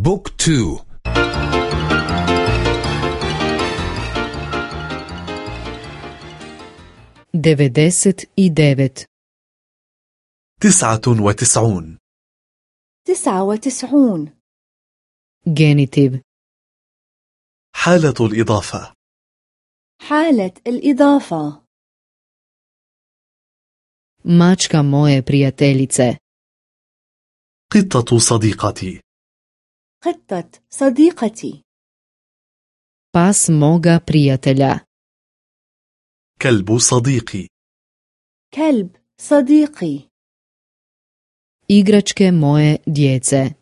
بوك تو. devedeset i devet تسعة وتسعون. تسعة وتسعون. genitiv حالة الإضافة. حالة الإضافة. mačka moje prijateljice قطة صديقتي. قطة صديقتي. Pas moga prijatelja كلب صديقي. كلب صديقي. Igračke moje djece.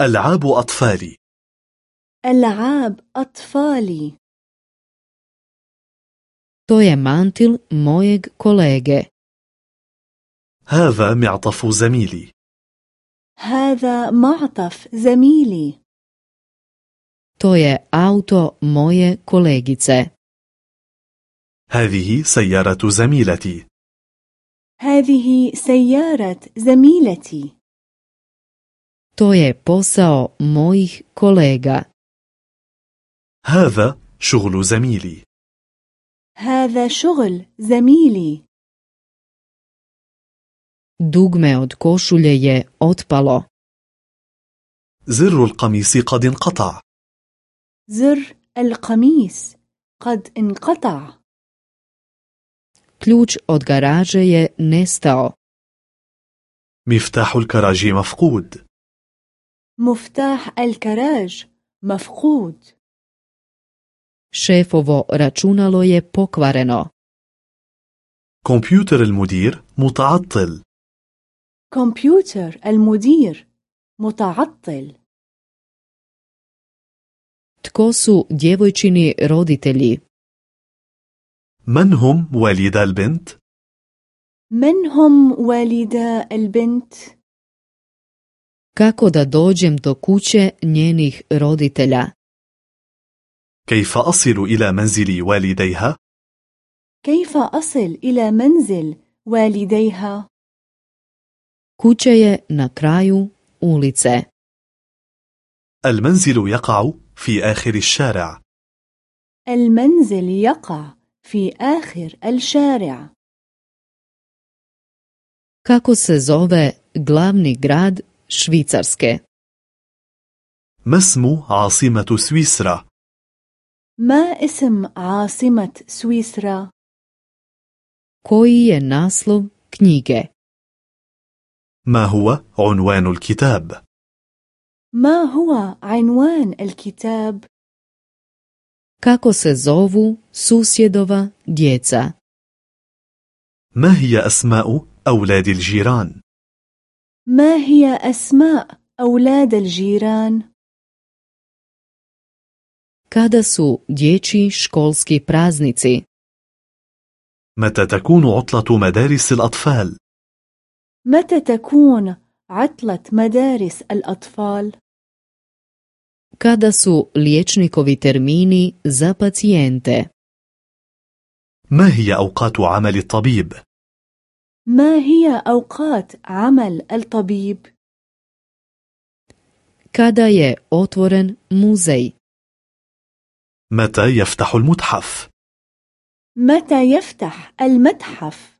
ألعاب أطفالي. ألعاب أطفالي. To je mantil mojeg kolege. هذا معطف زميلي. هذا معطف زميلي. To je auto moje kolegice. هذه سيارة زميلتي. هذه سيارة زميلتي. To je posao mojih kolega. هذا شغل زميلي. هذا شغل زميلي. Dugme od košulje je otpalo. زر القميص قد انقطع. زر القميص قد انقطع. Ključ od garaže je nestao. مفتاح الكراج مفقود. مفتاح الكراج مفقود. Šefovo računalo je pokvareno. كمبيوتر المدير متعطل. كمبيوتر المدير متعطل tko su djevojčini roditelji من هم والدا البنت؟ من هم والدا البنت؟ kako da dođem do kuće njenih roditelja كيف أصل إلى منزل والديها؟ كيف أصل إلى منزل والديها؟ Kuća je na kraju ulice. المنزل يقع في آخر الشارع. المنزل يقع في آخر الشارع. Kako se zove glavni grad Švicarske? ما اسم عاصمة سويسرا؟ ما اسم عاصمة سويسرا؟ koji je naslov knjige? ما هو عنوان الكتاب؟ ما هو عنوان الكتاب؟ kako se zovu susjedova djeca ما هي أسماء أولاد الجيران؟ ما هي أسماء أولاد الجيران؟ kada su dječji školski praznici متى تكون عطلة مدارس الأطفال؟ متى تكون عطلة مدارس الأطفال؟ kada su liječnikovi termini za pacijente ما هي أوقات عمل الطبيب؟ ما هي أوقات عمل الطبيب؟ kada je otvoren muzej متى يفتح المتحف؟ متى يفتح المتحف؟